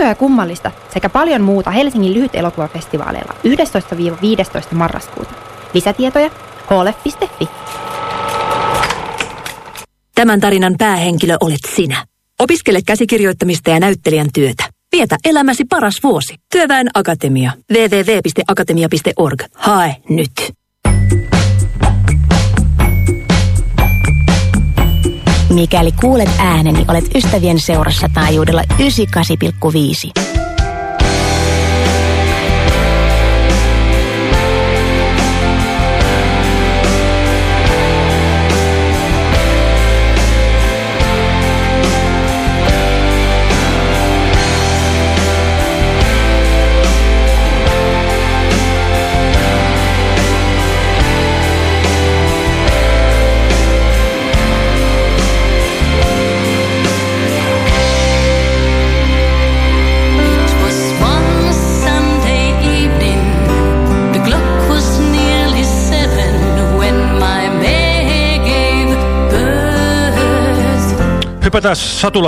Outoa ja kummallista sekä paljon muuta Helsingin lyhyt elokuvafestivaaleilla 11-15 marraskuuta. Lisätietoja hlf.fi. Tämän tarinan päähenkilö olet sinä. Opiskele käsikirjoittamista ja näyttelijän työtä. Vietä elämäsi paras vuosi. Työväen Akatemia. www.akatemia.org. Hae nyt. Mikäli kuulet ääneni, olet ystävien seurassa taajuudella 98,5. õpetas Satu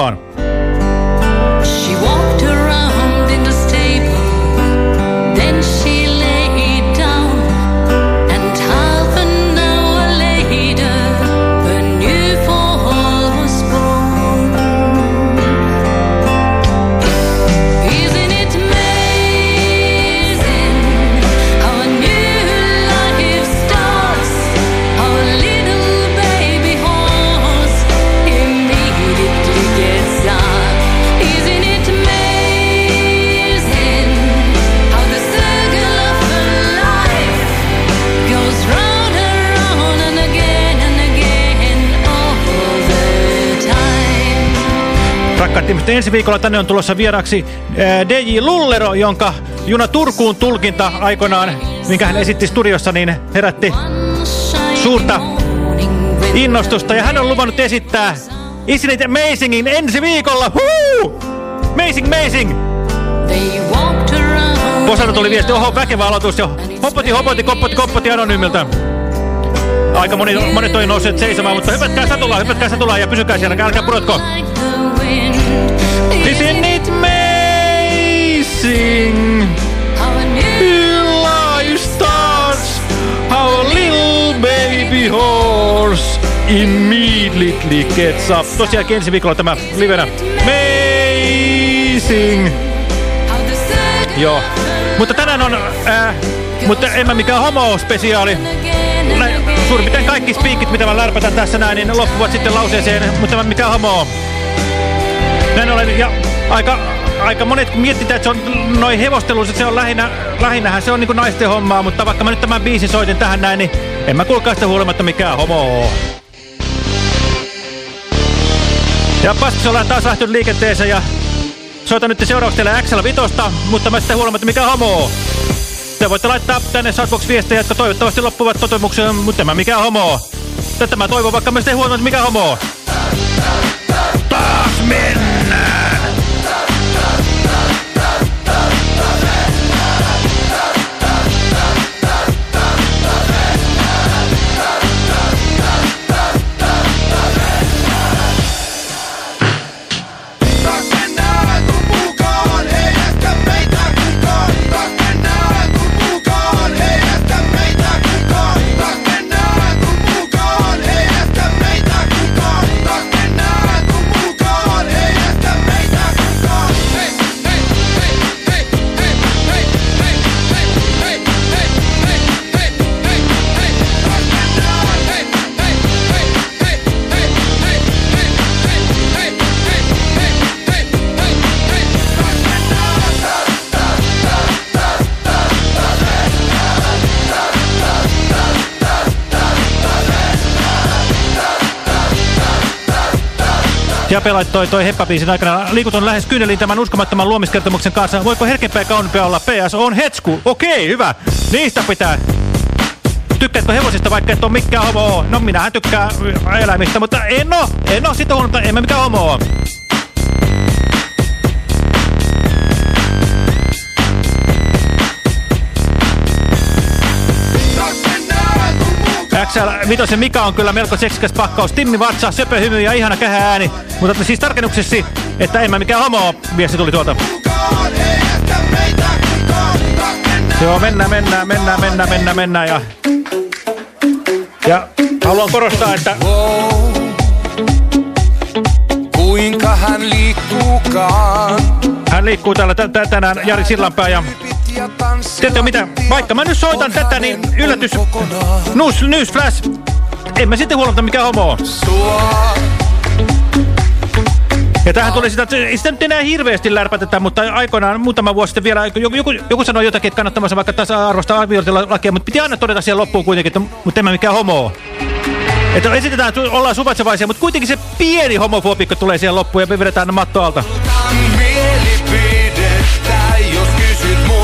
Rakkaat ihmiset, ensi viikolla tänne on tulossa vieraksi ää, DJ Lullero, jonka Juna Turkuun tulkinta aikoinaan, minkä hän esitti studiossa, niin herätti suurta innostusta. Ja hän on luvannut esittää Isn't It Amazingin ensi viikolla. Huu! Amazing, amazing! Posalta tuli viesti, oho, väkevä aloitus jo. Hopoti, hopoti, koppoti, koppoti anonyymiltä. Aika moni, monet on nousseet seisomaan, mutta hypätkää satulaan, hypätkää satulaan ja pysykää siellä, älkää pudotko. wind. Isn't it amazing? How a new Life starts how a little baby horse immediately gets up. Tosiaankin ensi viikolla tämä livenä. Amazing! Joo. Mutta tänään on, äh, mutta en mä mikään homo-spesiaali. Suurin piirtein kaikki spiikit, mitä mä lärpätän tässä näin, niin loppuvat sitten lauseeseen, mutta mä mikään homo. Näin olen, ja aika, aika monet kun mietitään, että se on noin hevosteluus, että se on lähinnä, lähinnähän se on niinku naisten hommaa, mutta vaikka mä nyt tämän biisin soitin tähän näin, niin en mä kuulkaa sitä huolimatta mikään homo. Ja Paskas ollaan taas lähtenyt liikenteeseen ja soitan nyt seuraavaksi teille XL5, mutta mä sitten huolimatta mikään homo. Te voitte laittaa tänne Shoutbox-viestejä, jotka toivottavasti loppuvat totemukseen, mutta mä mikään homo. Tätä mä toivon, vaikka mä sitten huolimatta mikään homo. Jape laittoi toi heppabiisin aikana. Liikutun lähes kyyneliin tämän uskomattoman luomiskertomuksen kanssa. Voiko herkempää ja olla? PS on hetsku. Okei, hyvä. Niistä pitää. Tykkäätkö hevosista, vaikka et ole mikään homo? No minähän tykkään eläimistä, mutta en oo. En oo sitä huonomata, en mä mikään homo XL5 Mika on kyllä melko seksikäs pakkaus. Timmi vatsa, söpö hymy ja ihana kähä ääni. Mutta siis tarkennuksesi, että en mä mikään homo viesti tuli tuolta. Joo, mennään, mennään, mennään, mennään, mennään, mennään. Ja, ja haluan korostaa, että Wow. Kuinka hän liikkuukaan. hän liikkuu täällä tä- tä- tänään Jari Sillanpää ja Tiedätkö mitä? Vaikka mä nyt soitan tätä, niin yllätys. News, flash. En mä sitten huolta mikä homo on. Ja tähän tuli sitä, että ei sitä nyt enää hirveästi lärpätetä, mutta aikoinaan muutama vuosi sitten vielä, joku, joku, joku sanoi jotakin, että kannattamassa vaikka tasa-arvoista avioliittolakia, mutta piti aina todeta siihen loppuun kuitenkin, että mutta en mä mikään homo. Että esitetään, että ollaan suvaitsevaisia, mutta kuitenkin se pieni homofobikko tulee siihen loppuun ja me vedetään ne matto alta. Multa,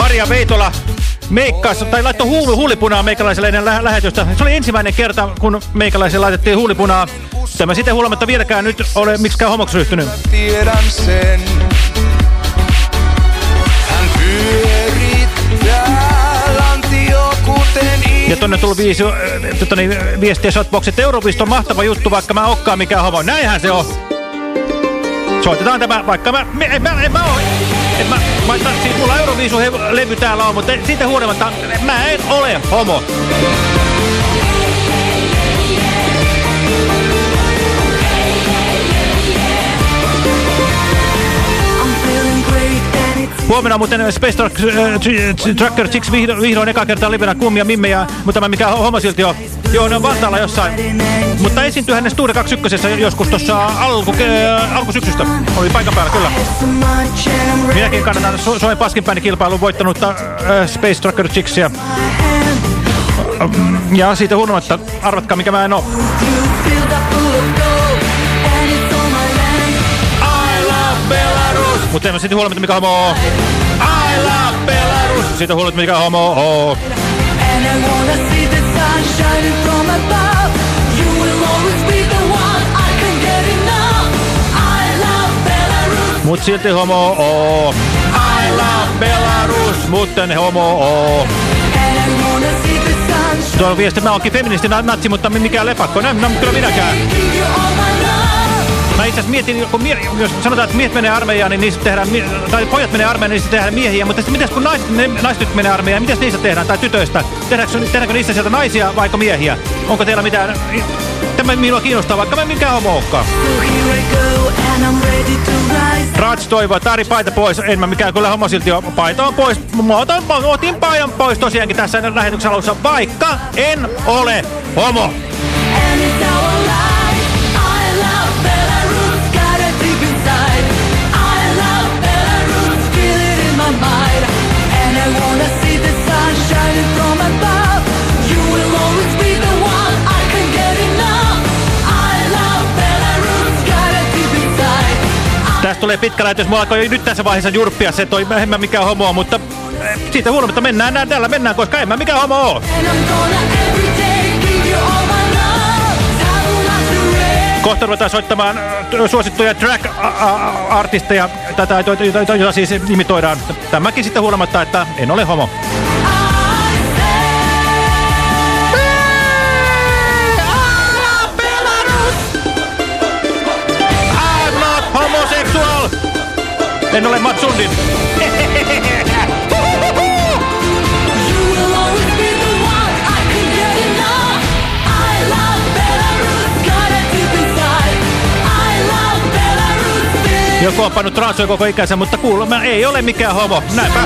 Maria Veitola meikkaasi, tai laittoi huuli, huulipunaa meikäläiselle ennen lä lähetystä. Se oli ensimmäinen kerta, kun meikäläiselle laitettiin huulipunaa. Tämä sitten huolimatta vieläkään nyt ole miksikään homoksi ryhtynyt. tiedän sen. Hän pyörittää Ja tonne tuli viisi, äh, tota niin, viestiä Shotbox, että Eurovisto on mahtava juttu, vaikka mä okkaan mikään homo. Näinhän se on. Soitetaan tämä, vaikka mä, me, en, mä, en mä oo, en mä, vaikka siis mulla Euroviisu-levy täällä on, mutta siitä huolimatta mä en ole homo. Huomenna muuten Space Truck, äh, tr- Trucker Chicks vihdo, vihdoin eka kertaa livenä kummia mimmejä, mutta mä mikä homo silti on. Joo, ne on Vantaalla jossain. Mutta esiintyi hänen Studio 21 joskus tuossa alku, äh, alkusyksystä. Oli paikan päällä, kyllä. Minäkin kannatan Su Suomen paskinpäin kilpailun voittanutta äh, Space Trucker Chicksia. Ja siitä huolimatta, arvatkaa mikä mä en oo. Mutta en mä siitä huolimatta mikä homo. I love Belarus! Siitä huolimatta mikä homo oo. Mut silti homo oo. I love Belarus! Mutten homo oo. Tuolla viesti, mä oonkin feministi na- natsi, mutta mikään lepakko. No, no kyllä minäkään. Mä itse asiassa mietin, kun mie jos sanotaan, että miehet menee armeijaan, niin niistä tehdään, tai pojat menee armeijaan, niin niistä tehdään miehiä, mutta sitten mitäs kun naiset, naiset menee armeijaan, mitäs niistä tehdään, tai tytöistä? Tehdäänkö, tehdäänkö niistä sieltä naisia vaiko miehiä? Onko teillä mitään, tämä minua kiinnostaa, vaikka mä mikään homo olekaan. Rats toivoo, että Ari paita pois. En mä mikään kyllä homo silti ole. Paita on pois. Mä otan, mä otin paidan pois tosiaankin tässä lähetyksen alussa, vaikka en ole homo. Tästä tulee pitkä lähetys. Mulla alkoi nyt tässä vaiheessa jurppia se, toi mä mikään homo on, mutta eh, siitä huolimatta mennään nää, täällä mennään, koska en mä mikään homo oo. Kohta ruvetaan soittamaan äh, suosittuja track-artisteja, jota siis imitoidaan. Tämäkin sitten huolimatta, että en ole homo. En ole Mats Sundin. Joku on pannut transoi koko ikänsä, mutta kuulemma ei ole mikään homo. Näinpä.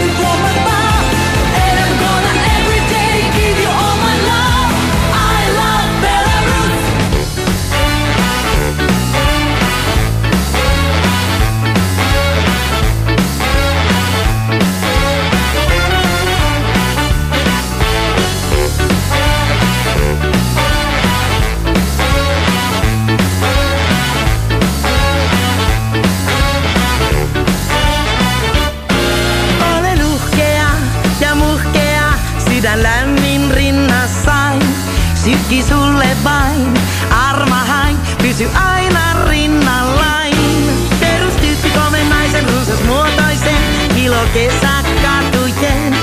Pysy aina rinnallain. Perustyyppi komennaisen runsasmuotoisen, kilo kesäkatujen.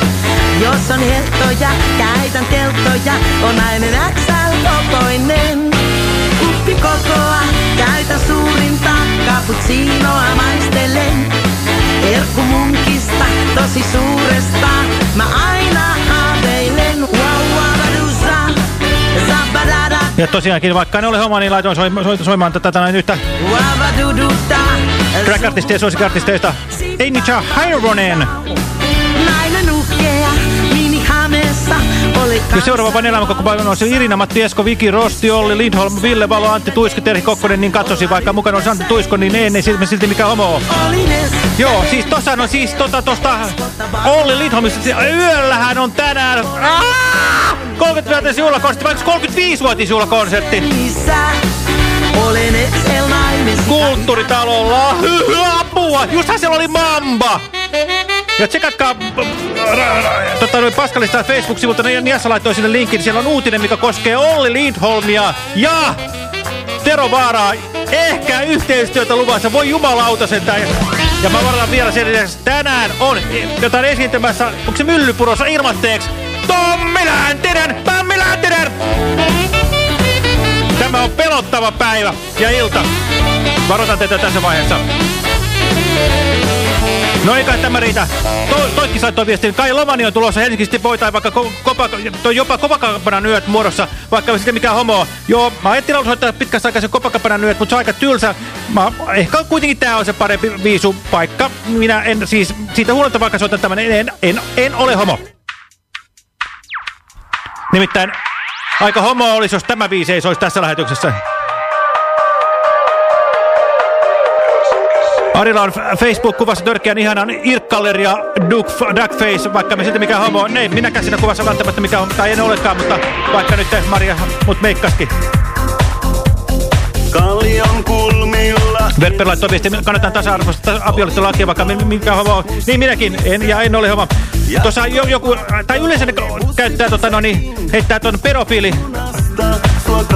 Jos on heltoja, käytän telttoja, on nainen XL-kokoinen. Kuppi kokoa, käytä suurinta, cappuccinoa maistelen. Herkku munkista, tosi suuresta, mä aina Ja tosiaankin, vaikka en ole homma, niin laitoin soima, so, soimaan tätä näin yhtä track-artisteja ja suosikartisteista. Amy Chironen. Nainen uhkea, Ja seuraava vain elämä koko päivän on se Irina, Matti Esko, Viki, Rosti, Olli, Lindholm, Ville Valo, Antti Tuisko, Terhi Kokkonen, niin katsosi, vaikka mukana olisi Antti Tuisko, niin ei, ei silti, silti mikä homo on. Joo, siis tossa on siis tota tosta Olli Lindholmista, yöllähän on Aa! 30-vuotias juhlakonsertti, vai onko 35-vuotias juhlakonsertti? olen Excel. Kulttuuritalolla, apua, justhan siellä oli Mamba! Ja tsekatkaa tota, Paskalista Facebook-sivulta, niin Niassa laittoi sinne linkin, siellä on uutinen, mikä koskee Olli Lindholmia ja Tero Vaaraa. Ehkä yhteistyötä luvassa, voi jumalauta sentään. Ja mä varoitan vielä sen lisäksi, tänään on jotain esiintymässä, onko se Myllypurossa ilmatteeksi? Tommi Läntinen, Tommi Läntinen! Tämä on pelottava päivä ja ilta. Varoitan teitä tässä vaiheessa. No ei kai tämä riitä. To, toikki saittoi viestin. Kai Lomani on tulossa Helsingistä Boy tai vaikka ko, kopa, toi jopa Kopakapanan yöt muodossa, vaikka sitten mikä homo. Joo, mä ajattelin olla soittaa pitkästä aikaa se Kopakapanan yöt, mutta se on aika tylsä. Mä, ehkä kuitenkin tää on se parempi viisupaikka. Minä en siis, siitä huolta vaikka soitan tämän, en, en, en ole homo. Nimittäin aika homo olisi, jos tämä biisi ei soisi tässä lähetyksessä. Arilla on Facebook-kuvassa törkeän ihanan Irkkaller ja Duck, Duckface, vaikka me silti mikä homo. Ei minäkään siinä kuvassa välttämättä mikä on, tai en olekaan, mutta vaikka nyt Maria mut meikkaski. Kallion kulmilla. Viesti, kannatan tasa-arvoista avioliittolakia, vaikka mi- mikä homo. Niin minäkin, en, ja en ole homo. Tuossa jo, joku, tai yleensä ne käyttää, tota, no niin, heittää tuon pedofiili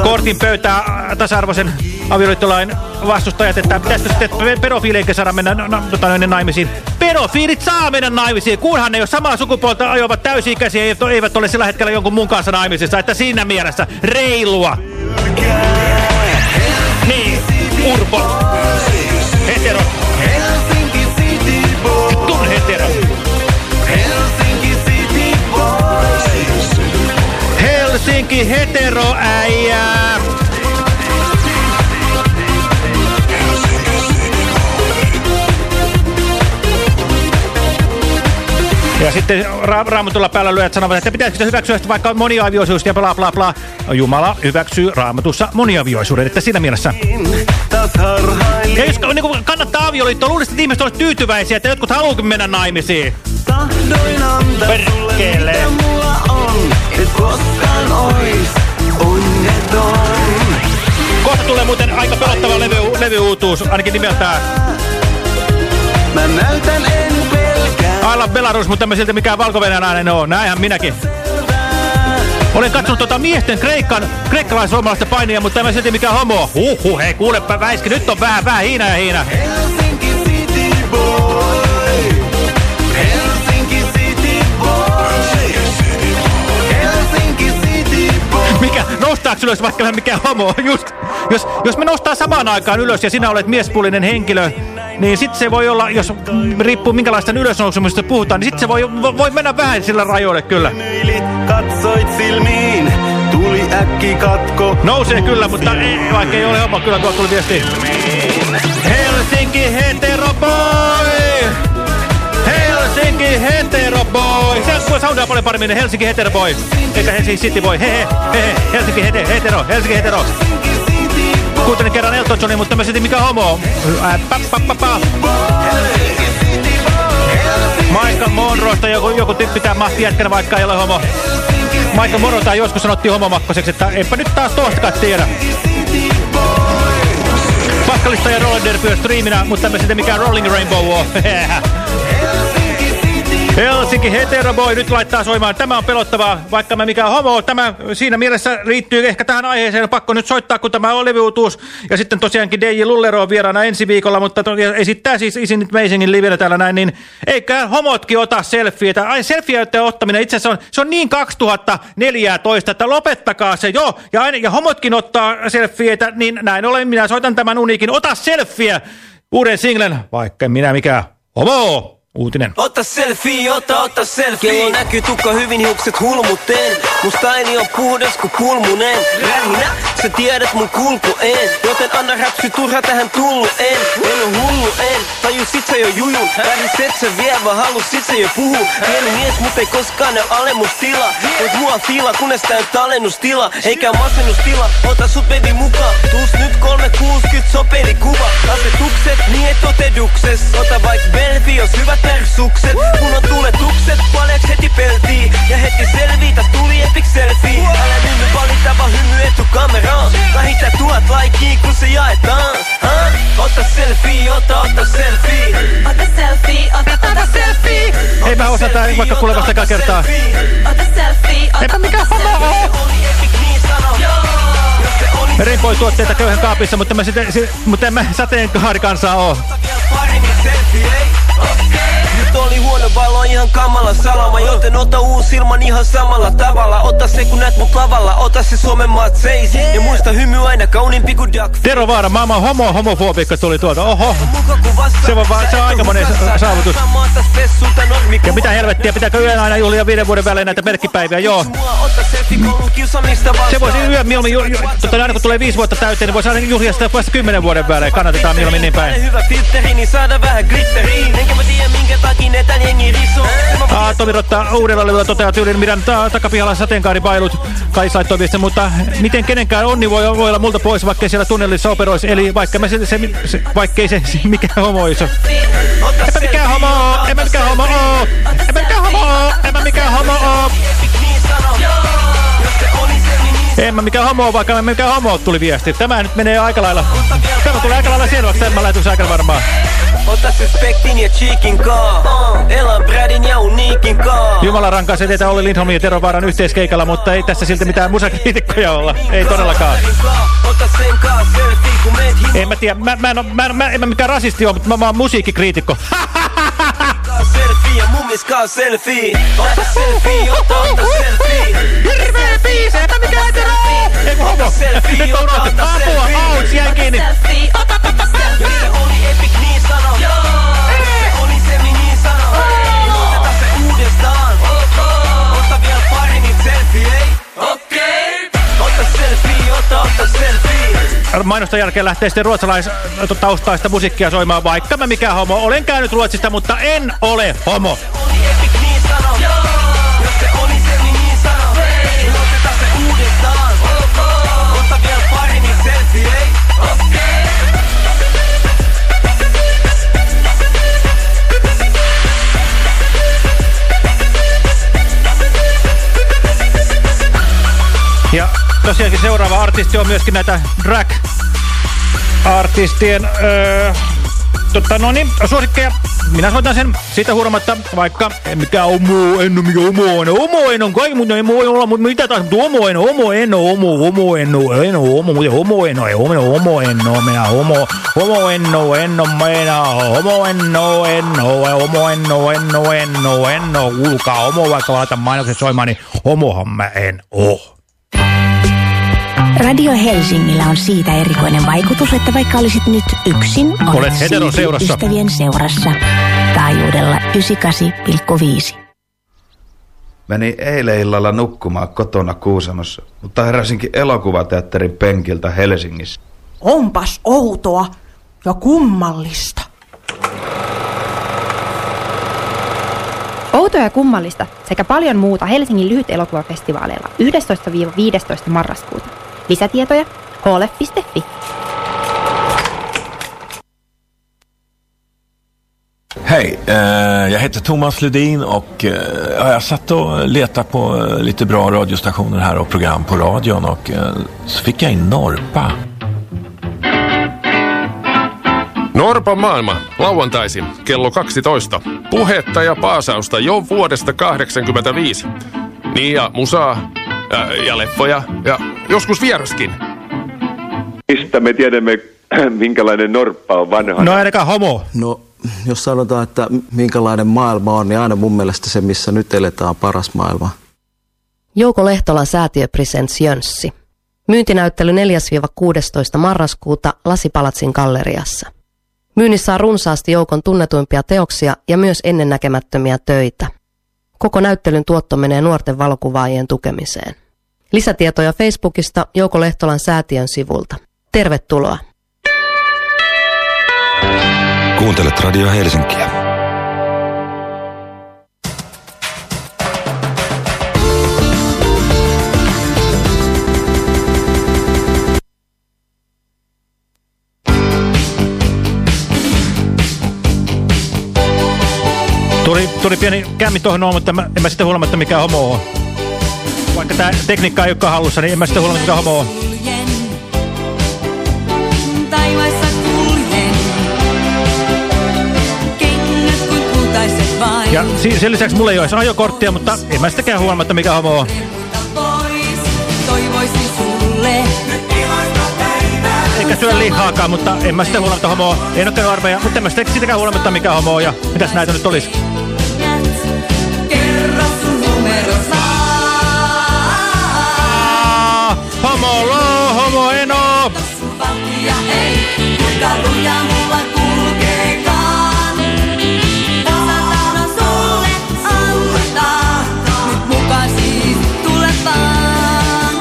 kortin pöytää tasa-arvoisen avioliittolain vastustajat, että pitäisikö sitten pedofiileikin saada mennä no, no, tota, noin naimisiin. Pedofiilit saa mennä naimisiin, kunhan ne jos samaa sukupuolta ajoivat täysi-ikäisiä eivät, eivät ole sillä hetkellä jonkun mun kanssa naimisissa, että siinä mielessä reilua. Niin, Helsinki hetero äijää. Ja sitten ra raamatulla päällä lyöt sanovat, että pitäisikö se hyväksyä vaikka moniavioisuus ja bla bla bla. Jumala hyväksyy raamatussa moniavioisuuden, että siinä mielessä. Harhailin. Ja jos niin kuin kannattaa avioliittoa, luulisin, että ihmiset olisivat tyytyväisiä, että jotkut haluukin mennä naimisiin. Tahdoin antaa sulle Perkele. mitä mulla on. Et koskaan ois onneton. Kohta tulee muuten aika pelottava levy, levyuutuus, ainakin nimeltään. Mä näytän en pelkää. Love Belarus, mutta mä silti mikään valko nainen ole. Näinhän minäkin. Olen katsonut tota miesten kreikkan, kreikkalais-suomalaista painia, mutta en mä silti mikään homo. Huhhuh, hei kuulepa väiski, nyt on vähän, vähän hiina ja hiina. Helsinki City Boy. Helsinki City Boy. Helsinki City Boy. Mikä, noustaako ylös vaikka mä mikään homo? Just, jos, jos me nostaa samaan aikaan ylös ja sinä olet miespuolinen henkilö, niin sitten se voi olla, jos riippuu minkälaista ylösnousemusta puhutaan, niin sitten se voi, vo- voi mennä vähän sillä rajoille kyllä. Katsoit silmiin, tuli äkki katko. Nousee kyllä, mutta ei, vaikka ei ole homo, kyllä tuo tuli viesti. Helsinki heteroboy! Helsinki heteroboy! Se on soundaa paljon paremmin, Helsinki heteroboy. Eikä Helsinki city boy. Hehe, hehe, Helsinki hete, hetero, Helsinki hetero. Kuuntelin kerran Elton Johnin, mutta mä sitten mikä homo. Michael Monroesta joku, joku tyyppi pitää mahti jätkänä, vaikka ei ole homo. Michael Monroe joskus sanottiin homomakkoseksi, että eipä nyt taas tuostakaan tiedä. Paskalista ja Roller Derby on striiminä, mutta me sitten mikään Rolling Rainbow on. Helsinki Heteroboy nyt laittaa soimaan. Tämä on pelottavaa, vaikka mä mikä homo. Tämä siinä mielessä liittyy ehkä tähän aiheeseen. Pakko nyt soittaa, kun tämä on levyutuus. Ja sitten tosiaankin DJ Lullero on vieraana ensi viikolla, mutta esittää siis Isin It Amazingin livenä täällä näin. Niin eikä homotkin ota selfieitä. Ai selfieiden ottaminen itse asiassa on, se on niin 2014, että lopettakaa se jo. Ja, aina, ja homotkin ottaa selfieitä, niin näin ollen minä soitan tämän uniikin. Ota selfie! Uuden singlen, vaikka minä mikä homo. Uutinen. Ota selfie, ota, ota selfie. Kello näkyy tukka hyvin, hiukset hulmuteen. Musta äini on puhdas kuin pulmunen. Rähinä, sä tiedät mun kulku en. Joten anna räpsy turha tähän tullu en. En oo hullu en, taju sit sä jo jujun. Vähis et sä vie, vaan halus sit sä jo puhu. Pieni mies, mut ei koskaan näy alemmustila. Voit mua fiila, kunnes tää on tallennustila. Eikä masennustila, ota sut baby mukaan. Tuus nyt 360 soperikuva. Asetukset, niin et totedukses. Ota vaik belfi, jos hyvät persukset. Kun on tuletukset, paljaks heti peltii. Ja heti selvii, täs tuli epic selfie. Älä valita, vaan hymy etukameraan. Vähintään tuhat laikkiin, kun se jaetaan. Ha? Ota selfie, ota, ota selfie. Ota selfie, ota, ota selfie. Ei mä osata vaikka kuule vasta ekaa kertaa. Ota selfie, ota, Eipä mikään homo oo. Niin Rimpoi tuotteita köyhän kaapissa, mutta, mä sitten, si, mutta en mä sateenkaarikansaa oo. vielä paremmin selfie, ei? Nyt oli huono valo, ihan kamala salama Joten ota uusi ilman ihan samalla tavalla. Ota se kun näet mut lavalla, ota se Suomen maat seis Ja muista hymy aina kauniimpi kuin duck Tero Vaara, maailman homo homofobikka tuli tuolta. Oho. Se on vaan- se on aikamoinen sa- saavutus. Ja mitä helvettiä, pitääkö yön aina juhlia viiden vuoden välein näitä merkkipäiviä? Joo. Se voisi yö mieluummin, ju, ju, tota, aina kun tulee viisi vuotta täyteen, niin voisi aina juhlia sitä vasta kymmenen vuoden välein. Kannatetaan mieluummin niin päin. Hyvä filteri, niin saada vähän glitteriin Enkä mä tiedä minkä takia ne tän jengi risoo Tomi Rotta uudella levyllä toteaa tyyliin, midän ta takapihalla sateenkaaripailut. Kai laittoi viestin, mutta miten kenenkään onni voi, voi olla multa pois, vaikkei siellä tunnelissa operoisi. Eli vaikka mä se, se, se, vaikkei se, se mikä homo En mä mikään homo en mä mikään homo en mä mikään homo en mä mikään homo En mä mikään homo vaikka mä mikään homo tuli viesti. Tämä nyt menee aika lailla. Tämä tulee aika lailla selväksi tämän lähetyksen aikana varmaan. Ota se spektin ja cheekin kaa Elan Bradin ja uniikin kaa Jumala rankaa se teitä Olli Lindholmin ja Tero Vaaran yhteiskeikalla, mutta ei tässä silti mitään musakriitikkoja olla. Ei todellakaan. Ota sen kaa selfie kun meet himaa En mä tiedä, mä, mä, en, oo- mä, en- mä, en mä mikään rasisti ole, mutta mä, mä oon musiikkikriitikko. selfie ja mummis kaa selfie Ota selfie, ota, ota selfie Hirveä biisi, enpä mikään hetero! Ei kun homo! Nyt on. Apua, auts, jäi kiinni. Mainosta jälkeen lähtee sitten ruotsalais-taustaista musiikkia soimaan, vaikka mä mikään homo. Olen käynyt Ruotsista, mutta en ole homo. Tosiaankin seuraava artisti on myöskin näitä drag-artistien öö, tota, no niin, suosikkeja. Minä soitan sen siitä huolimatta, vaikka en mikään homo, en ole mikään homo, en homo, en ole kai, mutta en voi olla, mutta mitä taas, mutta homo, en homo, en ole homo, homo, en en homo, mutta homo, en ole, homo, homo, en ole, minä homo, homo, en ole, en ole, minä homo, en ole, en ole, homo, en ole, en ole, en ole, en ole, kuulkaa homo, vaikka laitan mainokset soimaan, niin homohan mä en oo. Radio Helsingillä on siitä erikoinen vaikutus, että vaikka olisit nyt yksin, Olet heteroseurassa. silti ystävien seurassa. Taajuudella 98,5. Menin eilen illalla nukkumaan kotona Kuusamossa, mutta heräsinkin elokuvateatterin penkiltä Helsingissä. Onpas outoa ja kummallista. Outoa ja kummallista sekä paljon muuta Helsingin lyhyt elokuvafestivaaleilla 11-15 marraskuuta. Lisätietoja hlf.fi. Hej, eh, jag heter Thomas Ledin och eh, ja, jag satt och letade på eh, lite bra radiostationer här och program på radion och eh, så fick jag in Norpa. Norpan maailma, lauantaisin, kello 12. Puhetta ja paasausta jo vuodesta 85. Niin ja musaa, ja, ja leffoja, ja joskus vieraskin. Mistä me tiedämme, minkälainen norppa on vanha? No ainakaan homo. No, jos sanotaan, että minkälainen maailma on, niin aina mun mielestä se, missä nyt eletään, on paras maailma. Jouko Lehtolan säätiö Presents Jönssi. Myyntinäyttely 4-16 marraskuuta Lasipalatsin galleriassa. Myynnissä on runsaasti Joukon tunnetuimpia teoksia ja myös ennennäkemättömiä töitä. Koko näyttelyn tuotto menee nuorten valokuvaajien tukemiseen. Lisätietoja Facebookista Jouko Lehtolan säätiön sivulta. Tervetuloa! Kuuntelet Radio Helsinkiä. Tuli, tuli pieni kämmi tuohon noin, mutta mä, en mä sitten huomatta mikä homo on. Vaikka tää tekniikka ei olekaan hallussa, niin en mä sitten huomatta mikä homo on. Ja sen lisäksi mulla ei ole ajokorttia, mutta en mä sitäkään huomatta mikä homo on. Eikä syö lihaakaan, mutta en mä sitä huomatta homo on. En ole käynyt armeija, mutta en mä sitä- sitäkään huomatta mikä homo on. Ja mitäs näitä nyt olisi? Ei, kuinka luja mulla kulkeekaan. Osatan sulle antaa, nyt mukaan tule vaan.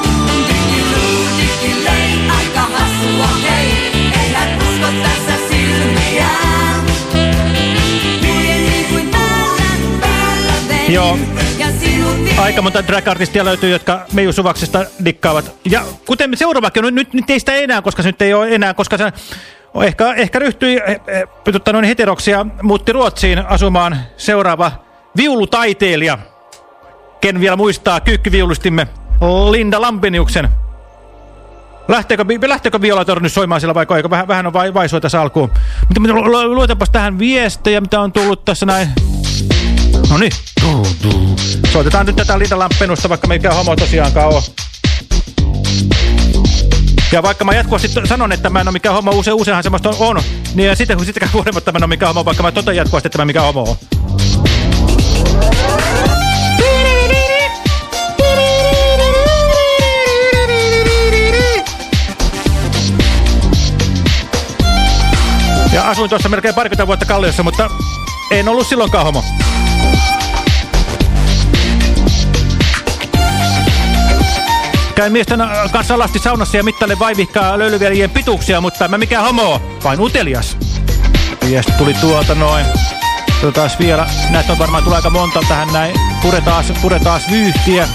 Digiluu, digilei, aika hassua hei, eihän usko tässä silmiään. Kuljen niin kuin päällä, päällä vein, Joo. Aika monta drag-artistia löytyy, jotka Meiju Suvaksesta dikkaavat. Ja kuten seuraavakin, no nyt, nyt ei sitä enää, koska se nyt ei ole enää, koska se ehkä, ehkä ryhtyi eh, eh, tota noin heteroksi ja muutti Ruotsiin asumaan seuraava viulutaiteilija. Ken vielä muistaa kyykkyviulustimme Linda Lampeniuksen. Lähteekö, lähteekö violator nyt soimaan siellä vai eikö vähän, vähän on vai, vaisua tässä alkuun? Mutta mitä- lu- lu- luetaanpas tähän viestejä, mitä on tullut tässä näin. No niin. Soitetaan nyt tätä Linda Lampenusta, vaikka mikä homo tosiaankaan on. Ja vaikka mä jatkuvasti sanon, että mä en ole mikään homo, use, useinhan semmoista on, on niin ja sitten kun sitäkään huolimatta mä en ole mikään homo, vaikka mä totean jatkuvasti, että mä mikä homo on. Ja asuin tuossa melkein parikymmentä vuotta Kalliossa, mutta en ollut silloinkaan homo. Käyn miesten äh, kanssa alasti saunassa ja mittailen vaivihkaa löylyvielien pituuksia, mutta mä mikään homo, vain utelias. Viesti tuli tuolta noin. Otetaan vielä. Näitä on varmaan tulee aika monta tähän näin. Puretaan, puretaan vyyhtiä.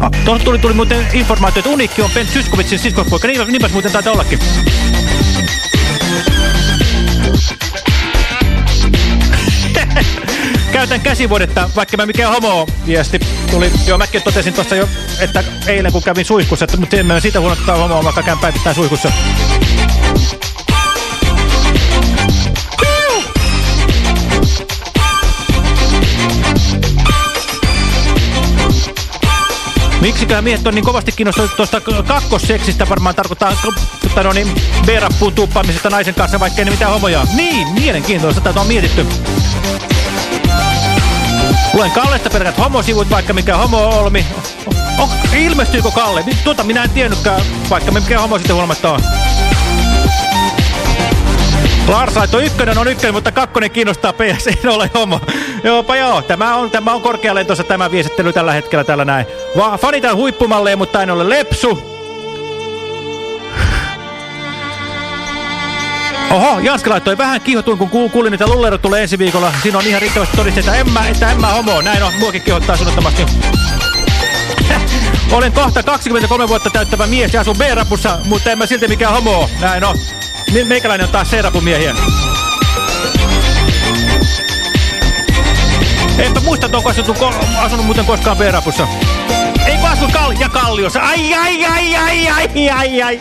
Ah, Tuossa tuli, tuli muuten informaatio, että Unikki on Ben Syskovitsin siskopoika. Niin, niinpäs muuten taitaa ollakin. Käytän käsivuodetta, vaikka mä mikään homo viesti tuli. Joo, mäkin totesin tuossa jo, että eilen kun kävin suihkussa, että, mutta en mä siitä huono homoa, vaikka käyn päivittäin suihkussa. Miksiköhän miehet on niin kovasti kiinnostunut tuosta kakkosseksistä varmaan tarkoittaa tota no niin, B-rappuun tuuppaamisesta naisen kanssa, vaikka ei mitään homoja. Niin, mielenkiintoista, tätä on mietitty. Luen Kallesta pelkät homosivut, vaikka mikä homo-olmi. On, ilmestyykö Kalle? Tuota minä en tiennytkään, vaikka mikä homo sitten huolimatta on. Lars laittoi ykkönen on ykkönen, mutta kakkonen kiinnostaa PS, en ole homo. Joopa joo, tämä on, tämä on korkealentossa tämä viestittely tällä hetkellä tällä näin. Va fanitan huippumalleja, mutta en ole lepsu. Oho, Janska laittoi vähän kiihotun, kun ku- kuulin, että Lullero tulee ensi viikolla. Siinä on ihan riittävästi todisteita, en mä, että en mä homo. Näin on, muakin kihottaa suunnattomasti. Olen kohta 23 vuotta täyttävä mies ja asun B-rapussa, mutta en mä silti mikään homo. Näin on. Meikäläinen on taas C-rapun miehiä. Enpä muista, että onko asunut, asunut muuten koskaan Veerapussa. Ei kun asun kal ja Kalliossa. Ai, ai, ai, ai, ai, ai, ai.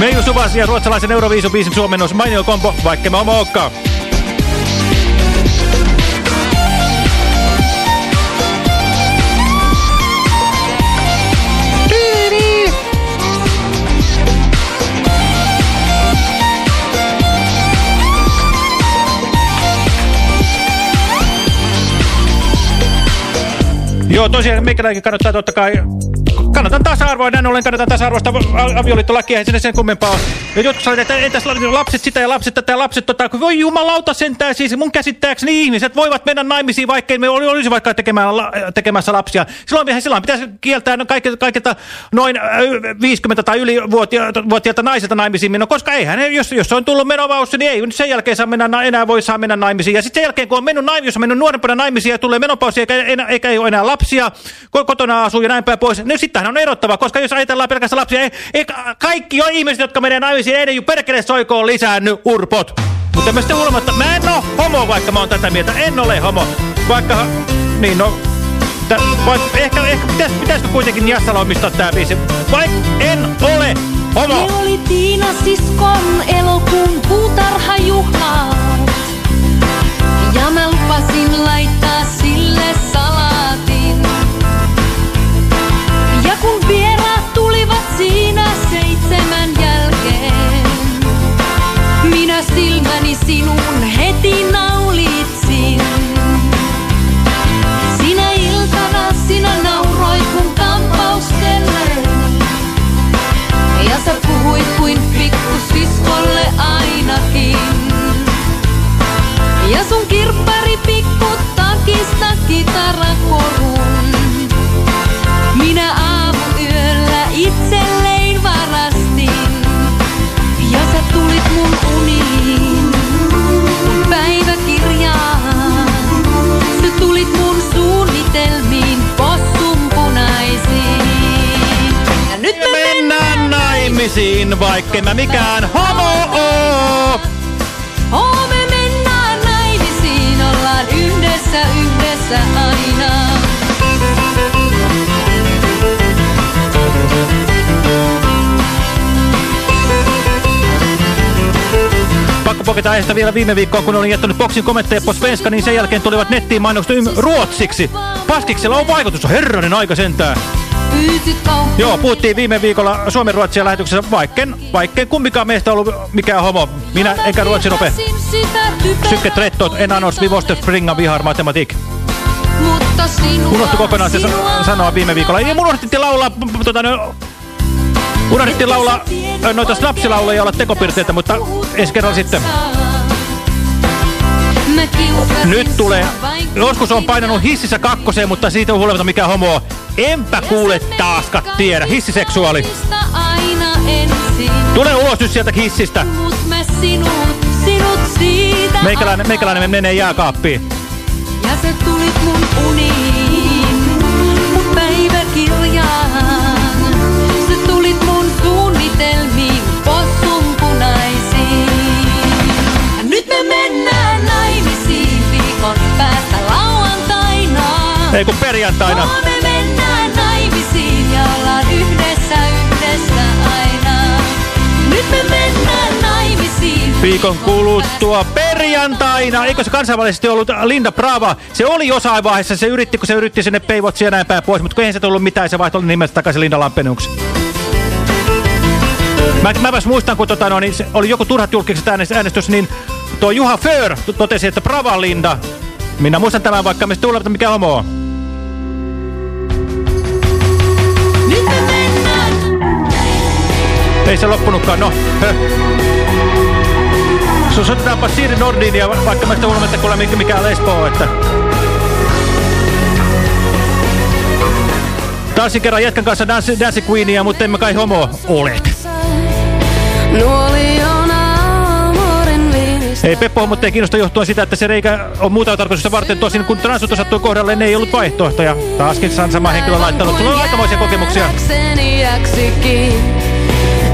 Meiju Suvas ja ruotsalaisen Euroviisubiisin suomennos mainio kombo, vaikka mä oma olekaan. Joo, tosiaan meikäläinkin kannattaa totta kai kannatan tasa-arvoa, näin ollen kannatan tasa-arvoista avioliittolakia, ei sinne sen kummempaa ole. Jotkut sanoivat, että entäs lapset sitä ja lapset tätä ja lapset tota, voi jumalauta sentään, siis mun käsittääkseni ihmiset voivat mennä naimisiin, vaikka me olisi vaikka tekemään, tekemässä lapsia. Silloin, silloin pitäisi kieltää no, kaikilta, kaikilta noin 50 tai ylivuotiailta naisilta naimisiin mennä, koska eihän, jos, jos on tullut menovaus, niin ei sen jälkeen saa mennä, enää voi saa mennä naimisiin. Ja sitten sen jälkeen, kun on mennyt, naim, jos on mennyt nuorempana naimisiin ja tulee menopausia eikä, eikä, eikä ei ole enää lapsia, kotona asuu ja näin päin pois, niin sitten on erottava, koska jos ajatellaan pelkästään lapsia, ei, ei, kaikki jo ihmiset, jotka menee naimisiin, ei ne ju perkele soikoon lisäänny urpot. Mutta mä sitten huolimatta, mä en oo homo, vaikka mä oon tätä mieltä, en ole homo. Vaikka, niin no, vaikka, ehkä, ehkä pitäis, pitäisikö kuitenkin Jassala omistaa tää biisi, vaikka en ole homo. Ne oli Tiina siskon elokuun puutarhajuhlat. Ja mä lupasin laittaa sille salaatin. Kun vieraat tulivat siinä seitsemän jälkeen, minä silmäni sinun heti naulitsin. Sinä iltana sinä nauroit kun kampaustellen. Ja sä puhuit kuin pikkusiskolle ainakin. Ja sun kirppari pikku takista kitarakorun. Naimisiin, vaikka mä mikään homo oo. Oo, me mennään naimisiin, ollaan yhdessä, yhdessä aina. Pakko poketa aiheesta vielä viime viikkoa, kun olin jättänyt boksin kommentteja på svenska, niin sen jälkeen tulivat nettiin mainokset ruotsiksi. Paskiksella on vaikutus, herranen aika sentään. Joo, puhuttiin viime viikolla Suomen ruotsia lähetyksessä, vaikken, vaikken kumpikaan meistä ollut mikään homo. Minä enkä ruotsin ope. Sykke trettot, en annos vivoste springa vihar matematik. Unohtu kokonaan se sa sanoa viime viikolla. Ja mun unohdettiin laulaa, tota, no, unohdettiin laulaa noita snapsilauluja ja olla tekopirteitä, mutta ensi kerralla sitten. Nyt tulee, joskus on painanut hississä kakkoseen, mutta siitä on huolimatta mikä homo. Enpä kuule taaskaan tiedä, hissiseksuaali. Tule ulos nyt sieltä hissistä. Meikäläinen, meikäläinen menee jääkaappiin. Ja sä tulit mun uniin, Ei kun perjantaina. Me mennään naimisiin ja ollaan yhdessä, yhdessä aina. Nyt me mennään naimisiin. Viikon kuluttua perjantaina. Eikö se kansainvälisesti ollut Linda Brava? Se oli jossain vaiheessa, se yritti, kun se yritti sinne peivotsia ja näin päin pois, mutta kun eihän se tullut mitään, se vaihtoi nimensä takaisin Linda Lampenuksi. Mä, mäpäs muistan, kun tota, no, niin se oli joku turhat julkikset äänestys, niin tuo Juha Föör totesi, että Brava Linda. Minä muistan tämän, vaikka me tulee, mikä homo on. Ei se loppunutkaan, no. Höh. So, soitetaanpa Siiri Nordinia, vaikka mä sitä huomenta kuule mikä, mikä Lesbo on, että... Tanssin kerran jätkän kanssa Dance, Dance Queenia, mutta emme kai homo olet. Ei Peppo mutta ei kiinnosta johtuen sitä, että se reikä on muuta tarkoitusta varten. Tosin kun transut sattui kohdalle, ne ei ollut vaihtoehtoja. Taaskin sama henkilö laittanut. Sulla on aikamoisia kokemuksia.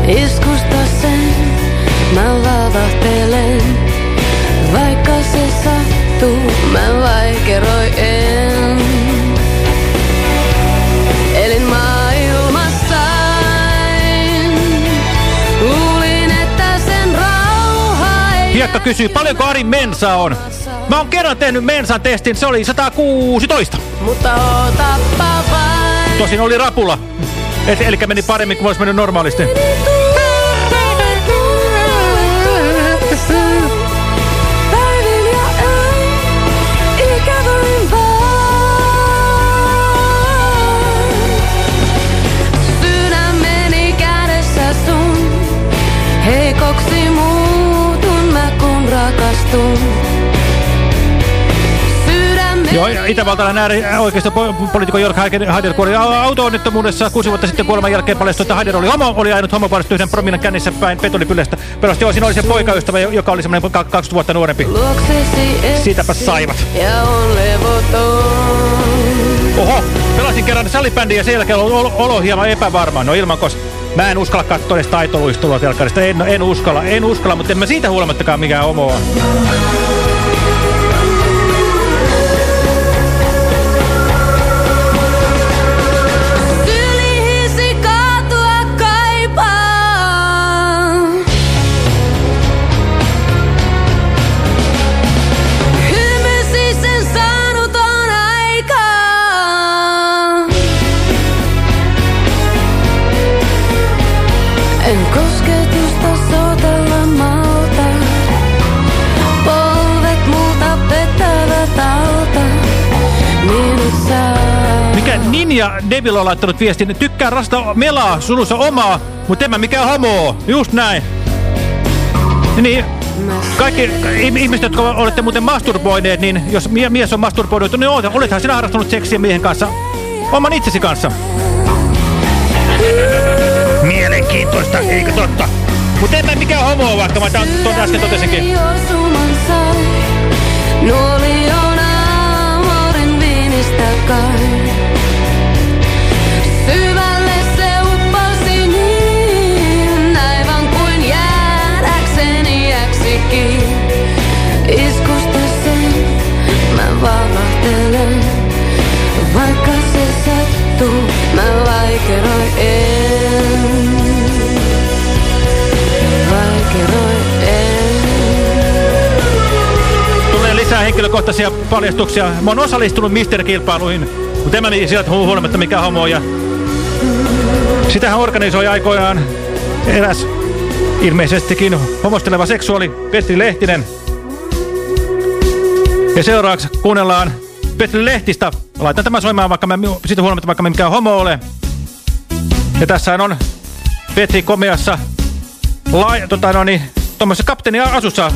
Iskusta sen mä vavahtelen. se sattuu, mä vaikeroin en. Elin maailmassain, luulin, että sen rauha Hiekka kysyy, paljonko Ari mensa on? Mä oon kerran tehnyt mensan testin, se oli 116. Mutta otappa vain. Tosin oli rapula. Eli meni paremmin kuin olisi mennyt normaalisti. Joo, itävaltalainen ääri oikeisto poliitikko Jörg Haider kuoli auto-onnettomuudessa. Kuusi vuotta sitten kuoleman jälkeen paljastui, että Haider oli homo, oli ainut homopaaristu yhden promillen kännissä päin petolipyllestä. Pelasti siinä oli se poikaystävä, joka oli semmoinen 20 vuotta nuorempi. Siitäpä saivat. Oho, pelasin kerran salibändiä ja sen jälkeen olo, hieman epävarma. No ilman, koska mä en uskalla katsoa edes taitoluistelua telkkarista. En, en uskalla, en uskalla, mutta en mä siitä huolimattakaan mikään homo on. Ninja Devil on laittanut viestin, tykkää rasta melaa sulussa omaa, mutta en mä mikään homo. Just näin. Niin, kaikki ihmiset, jotka olette muuten masturboineet, niin jos mie mies on masturboinut, niin olet- olethan sinä harrastanut seksiä miehen kanssa, oman itsesi kanssa. Mielenkiintoista, eikö totta? Mutta en mä mikään homo, vaikka mä tämän ton äsken totesinkin. Nuoli on aamurin viinistä vaikka se sattuu, mä vaikeroin en. Vaikeroin en. Tulee lisää henkilökohtaisia paljastuksia. Mä oon osallistunut Mister-kilpailuihin, mutta en mä niin sieltä huolimatta mikä homo. Ja sitähän organisoi aikoinaan eräs ilmeisestikin homosteleva seksuaali Petri Lehtinen. Ja seuraavaksi kuunnellaan Petri Lehtistä. Laitan tämän soimaan vaikka mä, siitä huolimatta vaikka mä mikään homo ole. Ja tässä on Petri komeassa lai, tota, no niin, tuommoisessa kapteeni asussa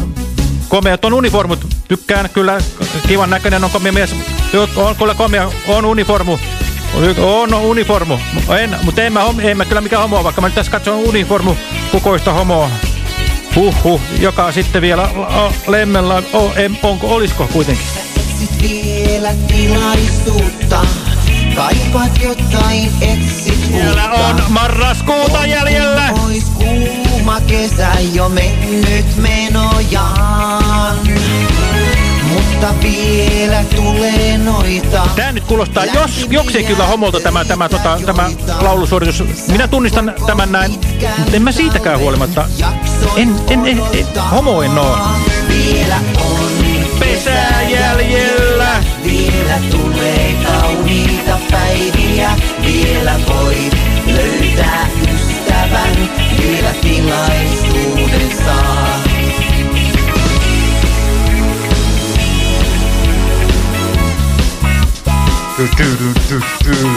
komeat on uniformut. Tykkään kyllä, kivan näköinen on komea mies. On kyllä komea, on uniformu. On uniformu, en, mutta en mä, en mä kyllä mikään homo, vaikka mä nyt tässä katson uniformu kukoista homoa. Huhhuh, joka sitten vielä lemmellä, o, em, onko, olisko kuitenkin? Etsit vielä tilaisuutta, kaipaat jotain, etsit Siellä on marraskuuta jäljellä. Ois kuuma kesä jo mennyt menojaan. Mutta vielä tulee noita. Tää nyt kuulostaa jos, jokseen kyllä homolta tämä, tämä, tota, tämä laulusuoritus. Minä tunnistan tämän näin, mutta en mä siitäkään huolimatta. En, en, en, en homo en oo. Vielä on pesää jäljellä. Vielä tulee kauniita päiviä. Vielä voi löytää ystävän. Vielä tilaisuuden saa. Du, du, du, du, du.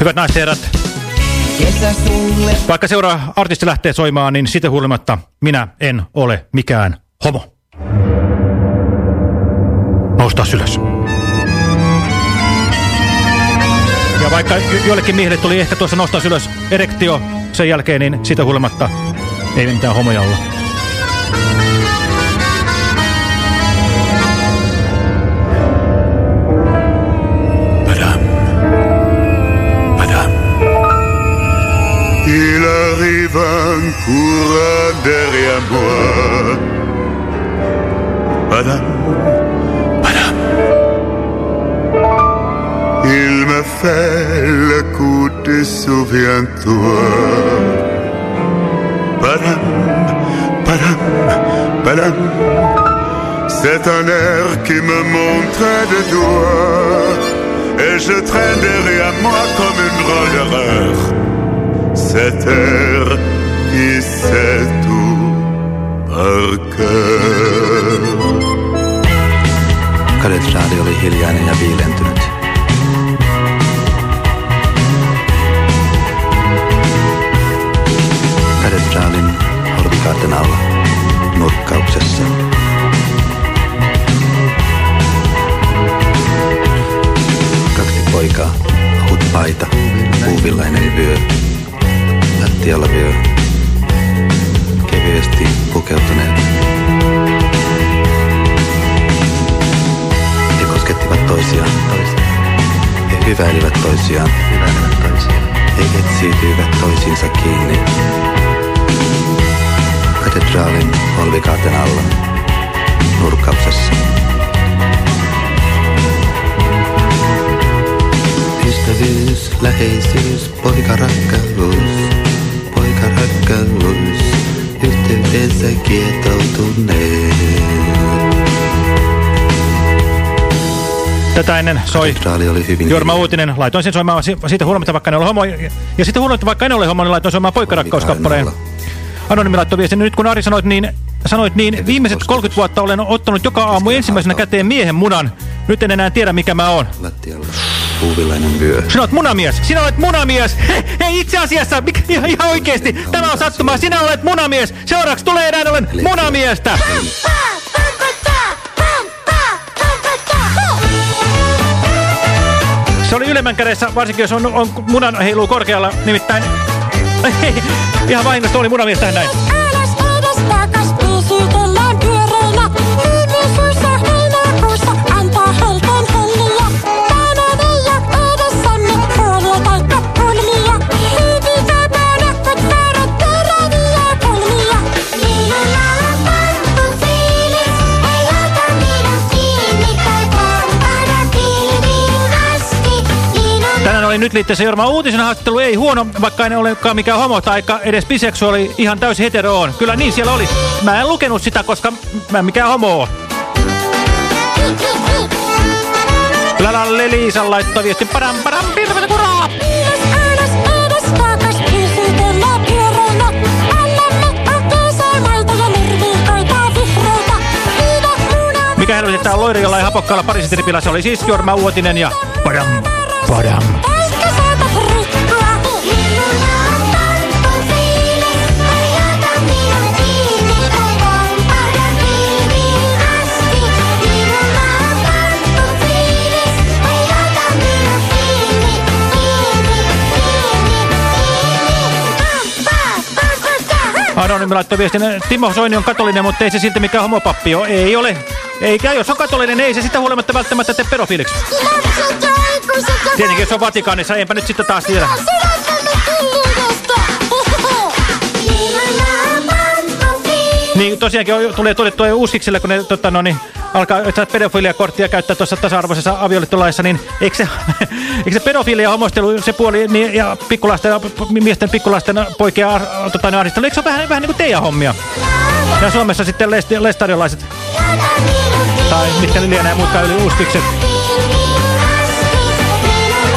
Hyvät naiset ja herrat, vaikka seuraava artisti lähtee soimaan, niin siitä huolimatta minä en ole mikään homo. Noustaa ylös. Ja vaikka jo- joillekin miehille tuli ehkä tuossa nostaa ylös erektio sen jälkeen, niin siitä huolimatta ei mitään homoja olla. Courant derrière moi. Madame, madame, il me fait le coup de souviens-toi. Madame, madame, madame, c'est un air qui me montre de doigt. Et je traîne derrière moi comme une grande erreur. Cet air qui sait tout par cœur. Katedraali oli hiljainen ja viilentynyt. Katedraalin holvikaarten alla nurkkauksessa. Kaksi poikaa, ohut paita, puuvillainen vyö, lattialla vyö, kevyesti pukeutuneet. He koskettivat toisiaan. He hyväilivät toisiaan. He etsiytyivät toisiinsa kiinni. Katedraalin holvikaaten alla. Nurkkauksessa. Ystävyys, läheisyys, poikarakkaus, poikarakkaus, kietoutuneet. Tätä ennen soi oli hyvin Jorma Uutinen. Laitoin sen soimaan si- siitä huolimatta, vaikka en ole homo. Ja sitten huolimatta, vaikka en ole homo, niin laitoin soimaan poikkarakkauskappaleen. Anonymi laittoi viestin. Nyt kun Ari sanoit niin, sanoit niin, viimeiset 30 vuotta olen ottanut joka aamu ensimmäisenä käteen miehen munan. Nyt en enää tiedä, mikä mä oon. Lattialla puuvillainen vyö. Sinä olet munamies! Sinä olet munamies! He, hei, itse asiassa, mikä, ihan, ihan oikeesti, tämä on sattumaa. Sinä olet munamies! Seuraavaksi tulee enää olen munamiestä! Se oli ylemmän kädessä, varsinkin jos on, on munan heiluu korkealla, nimittäin... Ihan vahingossa oli munamies tähän näin. Oli nyt liitteessä Jorma Uutisen haastattelu ei huono, vaikka en olekaan mikään homo tai eides biseksuaali, ihan täysin hetero on. Kyllä niin siellä oli. Mä en lukenut sitä, koska mä en mikään homo oo. Lalalle Liisa laittoi viestin padam padam pirvetä kuraa. Mikä helvetti, tää on loiri jollain hapokkaalla parisitiripillä. Se oli siis Jorma Uotinen ja padam padam. Anonymi laittoi viestin, Timo Soini on katolinen, mutta ei se silti mikään homopappi ole. Ei ole. Eikä, jos on katolinen, ei se sitä huolimatta välttämättä tee pedofiiliksi. Tietenkin, jos on Vatikaanissa, enpä nyt sitten taas tiedä. Niin tosiaankin tulee todettua jo uusikselle, kun ne tota, no, niin, alkaa pedofiliakorttia käyttää tuossa tasa-arvoisessa avioliittolaissa, niin eikö se, eikö se pedofilia homostelu, se puoli, niin, ja pikkulasten, miesten pikkulasten poikia tota, niin, ahdistelu, eikö se ole vähän, vähän niin kuin teidän hommia? Ja Suomessa sitten lest, lestadiolaiset, tai mitkä ne lienee muutkaan yli uusikset.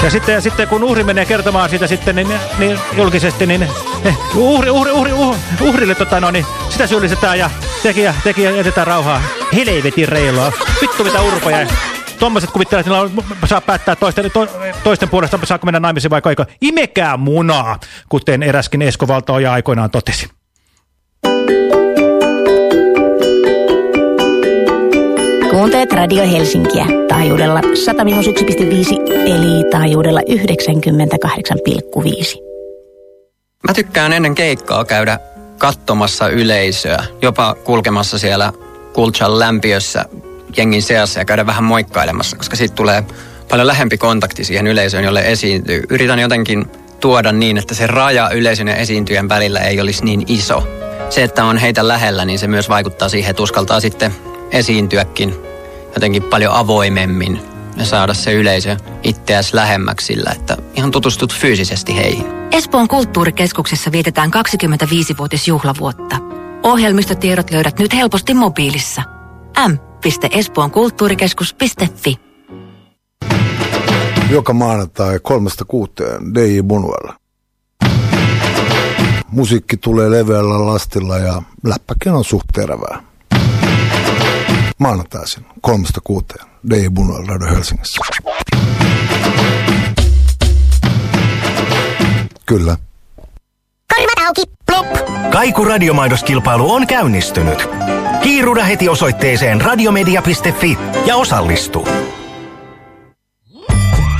Ja sitten, ja sitten kun uhri menee kertomaan siitä sitten niin, niin julkisesti, niin eh, uhri, uhri, uhri, uhri, uhrille tota, no, niin sitä syyllistetään ja tekijä, tekijä jätetään rauhaa. Helvetin reilua. Vittu mitä urpoja. Tuommoiset kuvittelevat, että niillä on, saa päättää toisten, to, toisten puolesta, saako mennä naimisiin vai aika. Imekää munaa, kuten eräskin Esko Valtaoja aikoinaan totesi. Kuunteet Radio Helsinkiä taajuudella 101,5 eli taajuudella 98,5. Mä tykkään ennen keikkaa käydä katsomassa yleisöä, jopa kulkemassa siellä Kulchan lämpiössä jengin seassa ja käydä vähän moikkailemassa, koska siitä tulee paljon lähempi kontakti siihen yleisöön, jolle esiintyy. Yritän jotenkin tuoda niin, että se raja yleisön ja esiintyjän välillä ei olisi niin iso. Se, että on heitä lähellä, niin se myös vaikuttaa siihen, että uskaltaa sitten esiintyäkin jotenkin paljon avoimemmin ja saada se yleisö itseäsi lähemmäksi sillä, että ihan tutustut fyysisesti heihin. Espoon kulttuurikeskuksessa vietetään 25-vuotisjuhlavuotta. Ohjelmistotiedot löydät nyt helposti mobiilissa. m.espoonkulttuurikeskus.fi Joka maanantai kolmesta kuuteen DJ Bunuella. Musiikki tulee leveällä lastilla ja läppäkin on suht terävää. Maanantaisin kolmesta kuuteen DJ Bunuella Radio Helsingissä. Kyllä. Kaiku radiomainoskilpailu on käynnistynyt. Kiiruda heti osoitteeseen radiomedia.fi ja osallistu.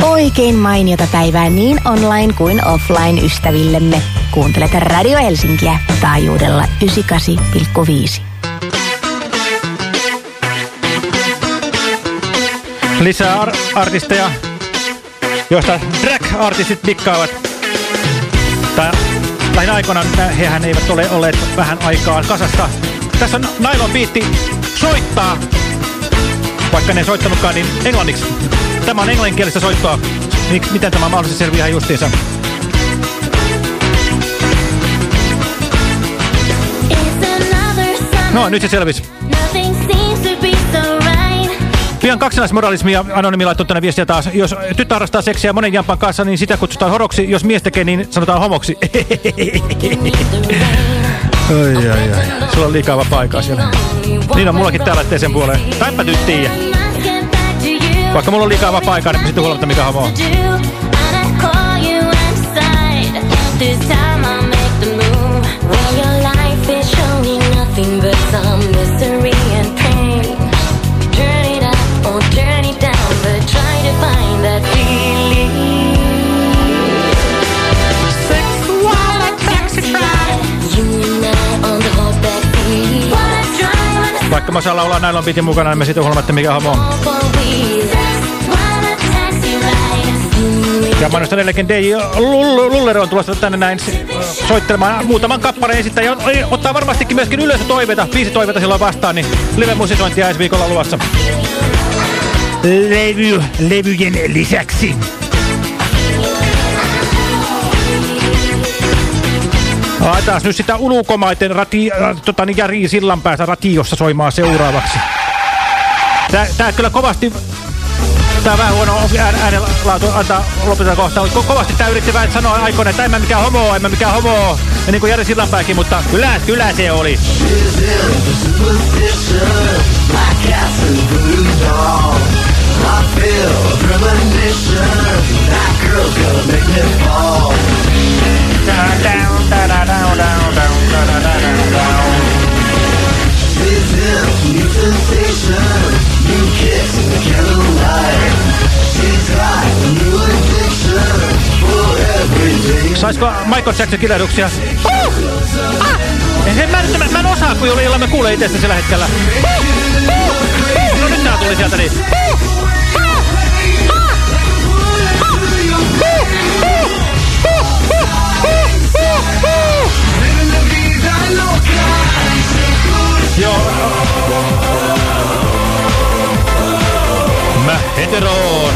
Oikein mainiota päivää niin online kuin offline ystävillemme. Kuuntelet Radio Helsinkiä taajuudella 98,5. Lisää ar- artisteja, joista drag-artistit dikkaavat. Tai lähinnä aikoinaan nä- hehän eivät ole olleet vähän aikaa kasasta. Tässä on Nylon Beatti soittaa, vaikka ne ei soittanutkaan, niin englanniksi. Tämä on englanninkielistä soittoa. Miten tämä mahdollisesti selviää justiinsa? No, nyt se selvisi. Pian kaksinaismoralismia Anonymi laittoi tänne viestiä taas. Jos tyttö harrastaa seksiä monen jampan kanssa, niin sitä kutsutaan horoksi. Jos mies tekee, niin sanotaan homoksi. ai, ai, ai. Sulla on liikaa vapaa-aikaa siellä. Niin on mullakin täällä, ettei sen puoleen. Taipä nyt tiiä. Vaikka mulla on liikaa vapaa-aikaa, niin sitten huolimatta mikä homo on. This time Vaikka mä saan laulaa Nylon Beatin mukana, niin mä sitten huolimatta mikä homo on. Ja mainostan edelleenkin DJ Lull- Lullero on tulossa tänne näin soittelemaan muutaman kappaleen esittäjä. On- Ottaa varmastikin myöskin yleisötoiveita, viisi toiveita silloin vastaan, niin live-musisointia ensi viikolla luvassa. Levy, levyjen lisäksi. Laitetaan nyt sitä ulkomaiden rati, äh, tota, niin Jari Sillanpäässä ratiossa soimaan seuraavaksi. Tää, tää kyllä kovasti Tää on vähän huono ään, äänenlaatu antaa lopetella kohta. Ko kovasti tää yritti vähän sanoa aikoina, että en mä mikään homo, en mä mikään homo. Ja niin kuin Jari Sillanpääkin, mutta kyllä, kyllä se oli. Saisiko Michael Jackson kilehduksia? Uh! Ah! En, mä, mä, mä en osaa, kun jolla mä kuulen itsestä sillä hetkellä. No nyt tää tuli sieltä niin. Joo. Mä heteroon.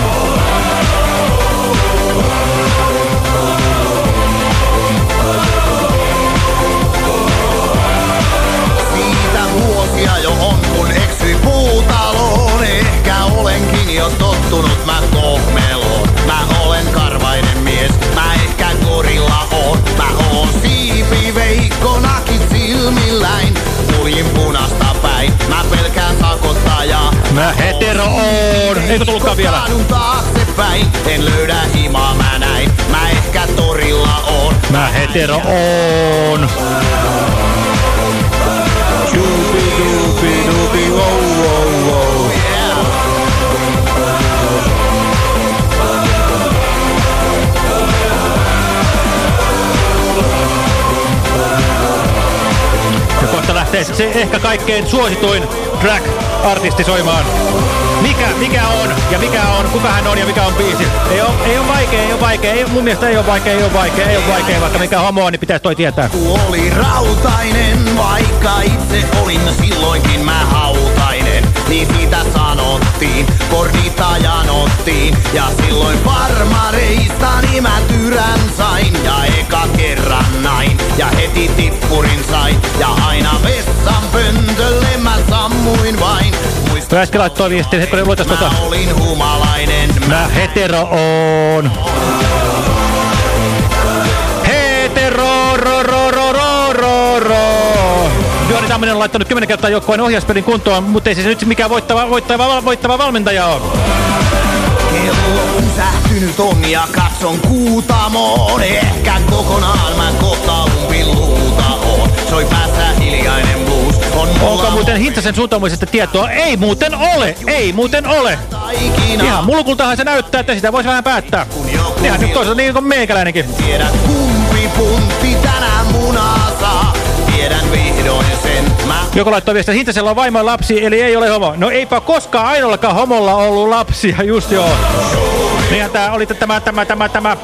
Siitä vuosia jo on kun eksy puutaloon Ehkä olenkin jo tottunut mä kohmeloon Mä olen karvainen mies, mä ehkä gorilla oon. Mä oon siipi Eikö tullutkaan vielä? Taaksepäin, en löydä himaa mä näin Mä ehkä torilla oon Mä hetero oon. Dubi dubi dubi wow wow wow Ja kohta lähtee se ehkä kaikkein suosituin drag-artisti soimaan. Mikä, mikä on ja mikä on, kuka hän on ja mikä on biisi. Ei ole, ei ole vaikea, ei ole vaikea, ei, mun mielestä ei ole vaikea, ei ole vaikea, ei ole vaikea, vaikka mikä homo on, niin pitäisi toi tietää. Oli rautainen, vaikka itse olin silloinkin mä hautainen. Niin siitä sanottiin, kornita janottiin. Ja silloin farmareistani mä tyrän sain. Ja eka kerran nain, ja heti tippurin sain. Ja aina vessan pöntölle mä sammuin vain. Muistan, Mä äsken laittoi viestin, hetkinen, luetas tota. mä olin humalainen. Mä hetero oon. Tamminen on laittanut kymmenen kertaa joukkueen ohjauspelin kuntoon, mutta ei se nyt mikään voittava, voittava, voittava valmentaja ole. Kello pysähtynyt on ja katson kuutamoon. Ehkä kokonaan mä kohta umpiluuta on. Soi päässä hiljainen blues. On Onko muuten Hintsasen suuntautumisesta tietoa? Ei muuten ole, ei muuten ole. Ihan mulkultahan se näyttää, että sitä voisi vähän päättää. Ihan nyt toisaalta niin kuin meikäläinenkin. Tiedät kumpi puntti tänään munaa. Tiedän vihdoin sen. Mä Joku laittoi viestiä, Hintasella on vaimo lapsi, eli ei ole homo. No eipä koskaan ainoallakaan homolla ollut lapsia, just joo. Niinhän tää oli tämä, tämä, tämä, tämä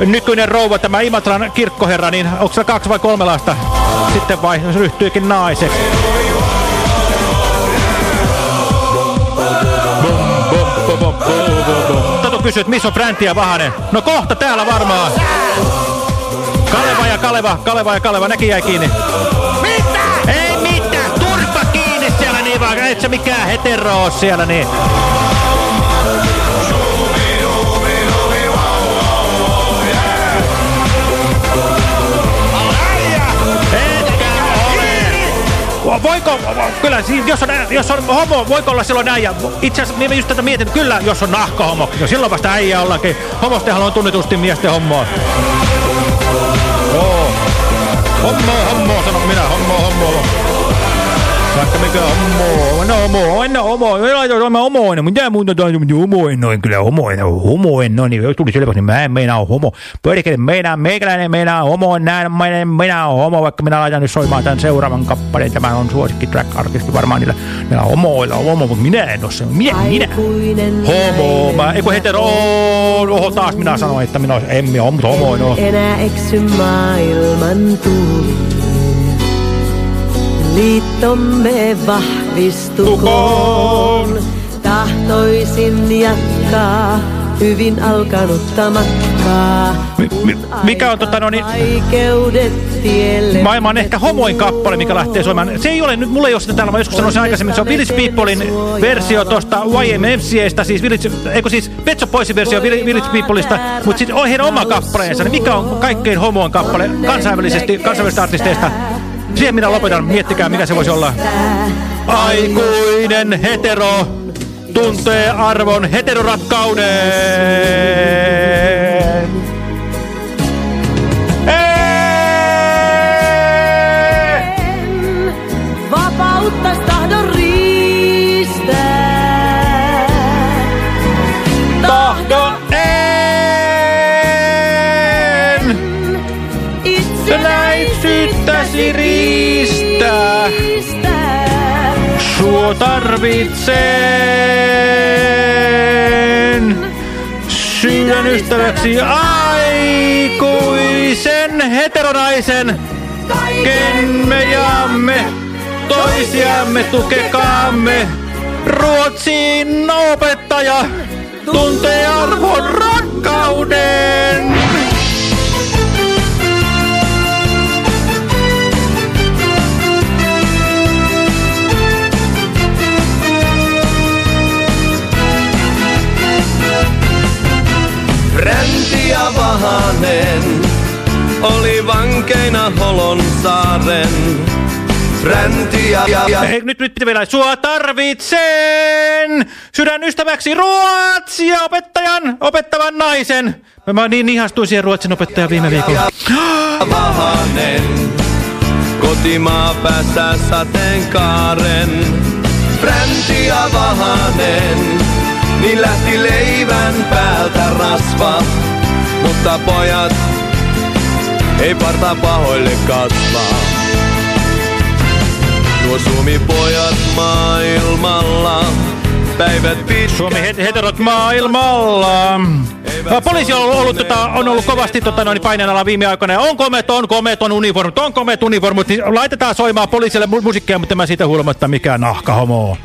nykyinen rouva, tämä Imatran kirkkoherra, niin onko se kaksi vai kolme lasta? Sitten vai ryhtyykin naiseksi. Tatu kysyy, että missä on Fräntti ja Vahanen? No kohta täällä varmaan. Kaleva ja Kaleva, Kaleva ja Kaleva, nekin jäi kiinni. Mitä? Ei mitään, turpa kiinni siellä niin vaan, et sä mikään hetero oo siellä niin. Vo- Voiko, kyllä, jos on, jos on homo, voiko olla silloin äijä? Itse asiassa minä just tätä mietin, kyllä, jos on nahkahomo, silloin vasta äijä ollaankin. Homostehan on tunnetusti miesten hommoa. Joo. Hommo, hommo, sanon minä, hommo, hommo. Vaikka mikä hommo, no homo, en ole homo, ei laita mä homoinen, mitä muuta toi homoinen, noin kyllä homoinen, homoinen, no niin, jos tuli selväksi, niin mä en meinaa homo. Pörkele, meinaa, meikäläinen meinaa homo, näin, minä olen homo, vaikka minä laitan nyt soimaan tämän seuraavan kappaleen, tämä on suosikki track-artisti varmaan niillä, niillä homoilla on homo, mutta minä en ole se, minä, minä. Homo, mä, eikö hetero, oho, taas minä sanoin, että minä en minä ole, mutta homoinen on. enää eksy maailman tuuliin. Liittomme vahvistukoon. Tahtoisin jatkaa hyvin alkanutta matkaa. Mi- mikä on tota no niin... Maailman ehkä homoin kappale, mikä lähtee soimaan. Se ei ole nyt, mulla ei ole sitä täällä, mä joskus sanoin sen aikaisemmin, se on Village Peoplein versio tosta YMFCAstä, siis Village, eikö siis Pet Shop Boysin versio Vill- Village Peopleista, mutta sitten on heidän oma kappaleensa, niin mikä on kaikkein homoin kappale kansainvälisesti, kansainvälisistä artisteista? Siihen minä lopetan, miettikää mikä se voisi olla. Aikuinen hetero tuntee arvon heterorakkauden. Tarvitsen sydän ystäväksi aikuisen heteronaisen. Ken me jaamme, toisiamme tukekaamme. Ruotsin opettaja tuntee arvon rakkauden. Ja Vahanen oli vankeina Holon saaren. Fränti ja... ja Ei, nyt, nyt pitää vielä. Sua tarvitsen sydän ystäväksi ruotsia opettajan, opettavan naisen. Mä niin ihastuin siihen ruotsin opettajan viime viikolla. Vahanen, kotimaa päässä sateenkaaren. Fränti ja Vahanen, niin lähti leivän päältä rasva. Mutta pojat, ei parta pahoille kasvaa. Nuo suomipojat maailmalla päivät pitkät. Suomi het heterot maailmalla. Poliisi on ollut, tota, on ollut kovasti tota, noin paineen alla viime aikoina. On komet, on komet, on uniformut, on komet uniformut. Niin laitetaan soimaan poliisille mu musiikkia, mutta mä siitä huolimatta mikään nahkahomo.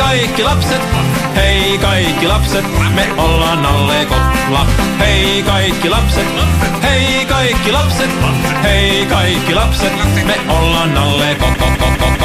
Kaikki lapset, hei kaikki lapset, me ollaan Nalle Kotla. Hei kaikki lapset, hei kaikki lapset, hei kaikki lapset, me ollaan Nalle Kotla.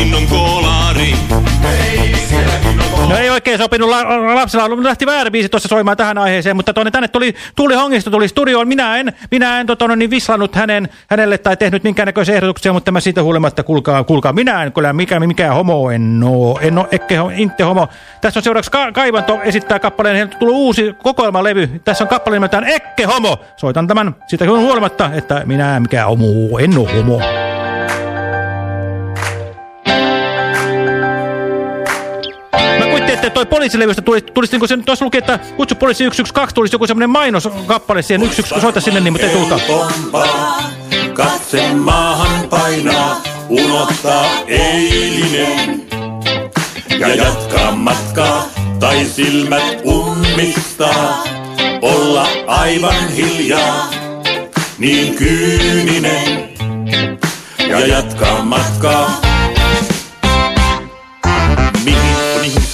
Hei, täälläkin on kolari. Hei, sielläkin on No ei oikein sopinut la lapsella, lähti väärä biisi tuossa soimaan tähän aiheeseen, mutta tuonne tänne tuli Tuuli Hongisto tuli studioon. Minä en, minä en tota, no, niin vislannut hänen, hänelle tai tehnyt minkäännäköisiä ehdotuksia, mutta mä siitä huolimatta, kuulkaa, kuulkaa, minä en kyllä mikä, mikä homo en oo, en oo, ekke, inte homo. Tässä on seuraavaksi ka Kaivanto esittää kappaleen, heiltä tuli uusi kokoelmalevy. Tässä on kappale nimeltään Ekke homo. Soitan tämän siitä huolimatta, että minä en mikään homo, en oo homo. Että toi poliisilevystä tulisi, tulisi niin kuin se tuossa luki, että kutsu poliisi 112, tulisi joku semmoinen mainoskappale siihen, yksi, yksi, soita sinne, niin, mutta ei tulta. Katse maahan painaa, unohtaa eilinen. Ja jatkaa matkaa, tai silmät ummistaa. Olla aivan hiljaa, niin kyyninen. Ja jatkaa matkaa.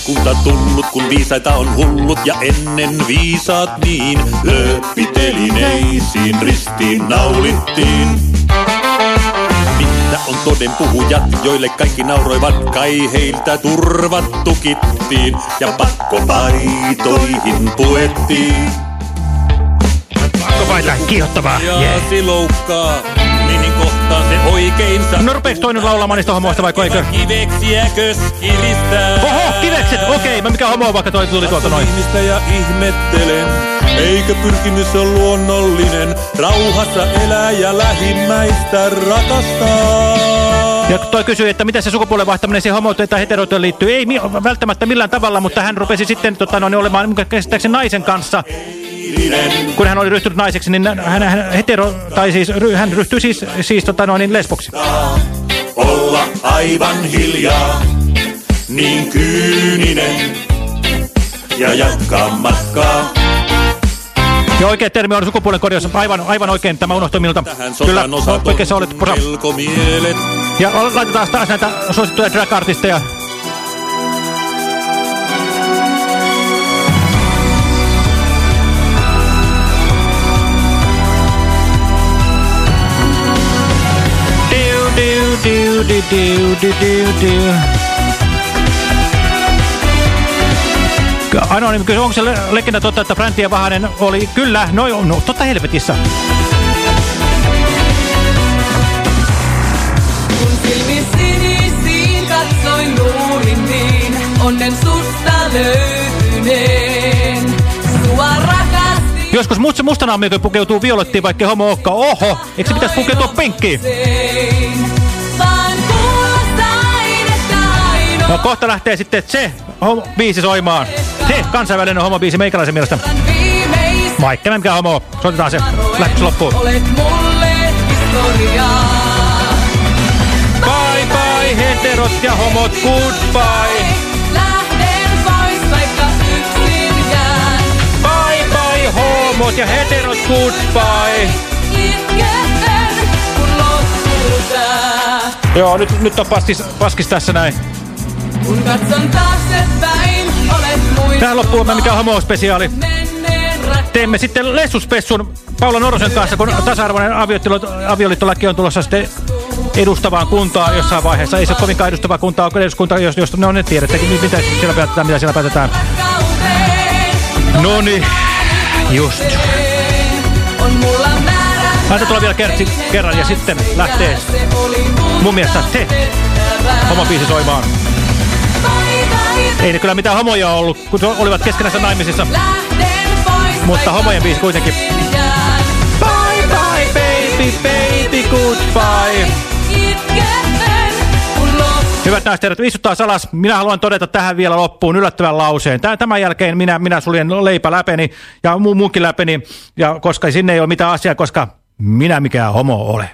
On ihmiskunta tullut, kun viisaita on hullut ja ennen viisaat niin lööppitelineisiin ristiin naulittiin. Mitä on toden puhujat, joille kaikki nauroivat, kai heiltä turvat tukittiin ja pakkopaitoihin puettiin. Pakkopaita, kiihottavaa. Ja Yeah. se loukkaa, niin kohtaa se oikein No rupeeks toinen laulamaan niistä homoista vai eikö? Kiveksiäkös kiristää. Oho, kivekset! Okei, mä mikä homo vaikka toi tuli tuolta noin. ihmistä ja ihmettelen, eikö pyrkimys on luonnollinen, rauhassa elää ja lähimmäistä rakastaa. Ja toi kysyi, että miten se sukupuolen vaihtaminen siihen homoiteen tai heteroiteen liittyy. Ei välttämättä millään tavalla, mutta hän rupesi sitten tota, no, niin olemaan käsittääkseni naisen kanssa. Kun hän oli ryhtynyt naiseksi, niin hän, hän hetero, tai siis hän ryhtyi siis, siis tota, no, niin lesboksi. Olla aivan hiljaa, niin kyyninen. Ja jatkaa matkaa. Ja oikea termi on sukupuolen korjaus. Aivan, aivan oikein, tämä unohtui minulta. Kyllä, oikein sä olet posa. Ja laitetaan taas näitä suosittuja drag-artisteja. Diu, diu, diu, diu, diu, diu, diu, diu. Anonyymi kysyi, onko se le legenda totta, että Fränti ja Vahanen oli? Kyllä, no, no totta helvetissä. Kun silmin sinisiin katsoin luulin niin, onnen susta löytyneen. Sua rakastin Joskus musta mustanaamiokin pukeutuu violettiin, vaikka homo olekaan. Oho, eikö se pitäisi pukeutua penkkiin? sein. No kohta lähtee sitten se homo biisi soimaan. Se kansainvälinen homobiisi meikäläisen mielestä. Vaikka mä mikä homo. Soitetaan se. Lähtö loppuun. olet mulle historiaa. Bye bye heterot ja homot, goodbye. Lähden pois, vaikka yksin jään. Bye bye homot ja heterot, goodbye. Kun. Joo, nyt, nyt on paskis, paskis tässä näin. Kun katson taaksepäin, olet muistuva. Tähän loppuun mikä on homo-spesiaali. Teemme sitten lessuspessun Paula Norosen kanssa, kun tasa-arvoinen avioliittolaki on tulossa sitten edustavaan kuntaa jossain vaiheessa. Ei se ole kovinkaan edustavaa kuntaa, onko eduskunta, jos, jos on ne tiedettäkin, mitä siellä päätetään, mitä siellä päätetään. No niin, just. Laita tulla vielä kertsi, kerran ja sitten lähtee mun mielestä se homobiisi soimaan. Ei ne kyllä mitään homoja ollut, kun olivat keskenässä naimisissa. Mutta homojen biisi kuitenkin. Bye bye baby, baby goodbye. Hyvät naiset herrat, istuttaa salas. Minä haluan todeta tähän vielä loppuun yllättävän lauseen. Tämän jälkeen minä, minä suljen leipä läpeni ja muunkin läpeni, ja koska sinne ei ole mitään asiaa, koska minä mikään homo ole.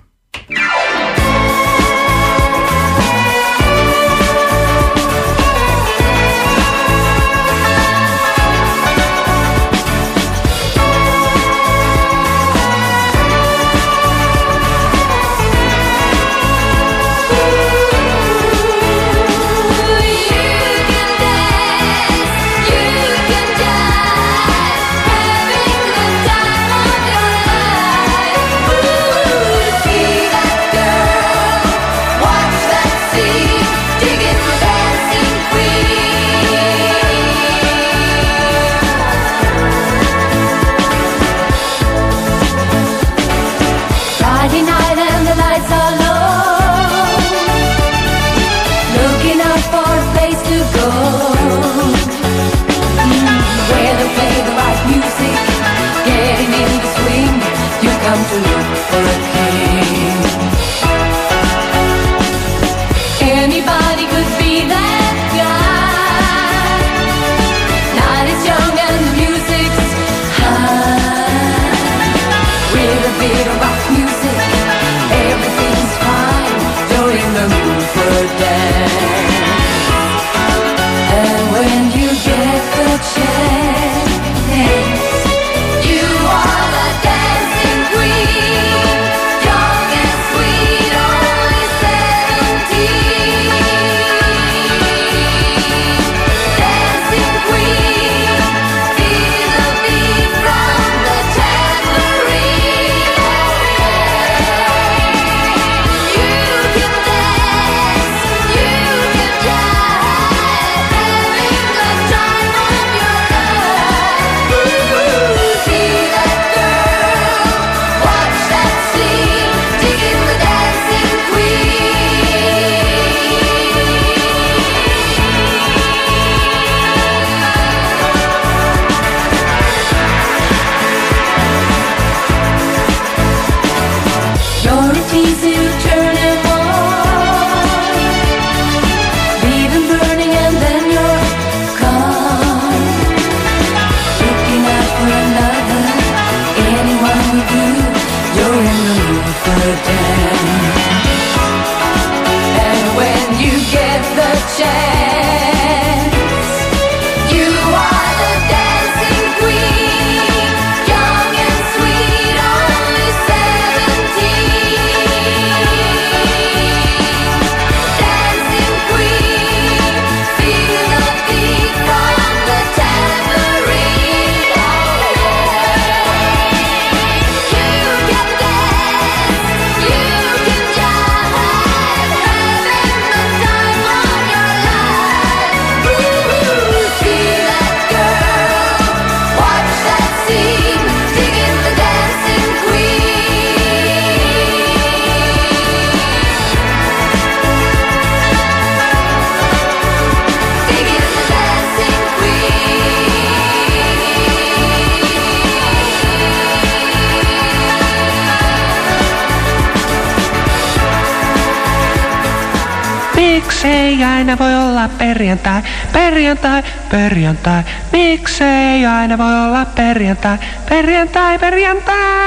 perjantai, perjantai. Miksei aina voi olla perjantai, perjantai, perjantai?